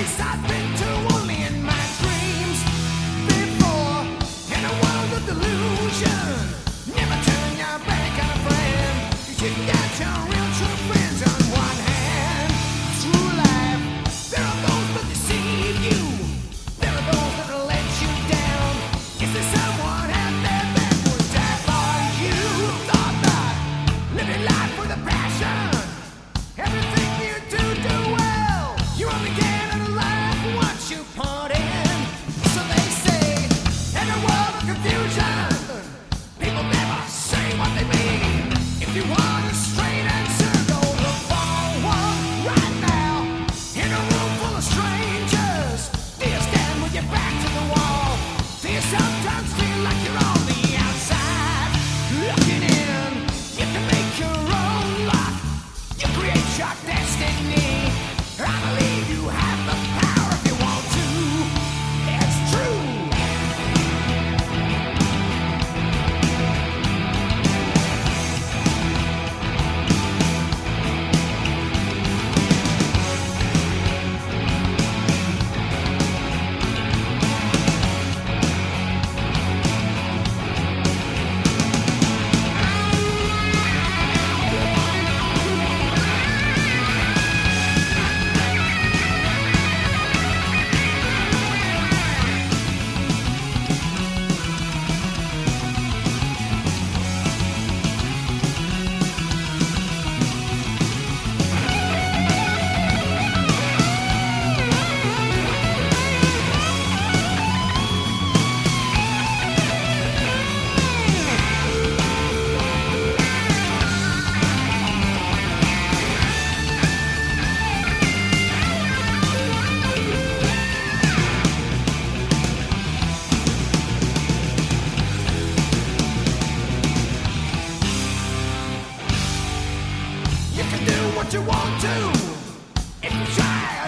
Exatamente. what you want to if you try.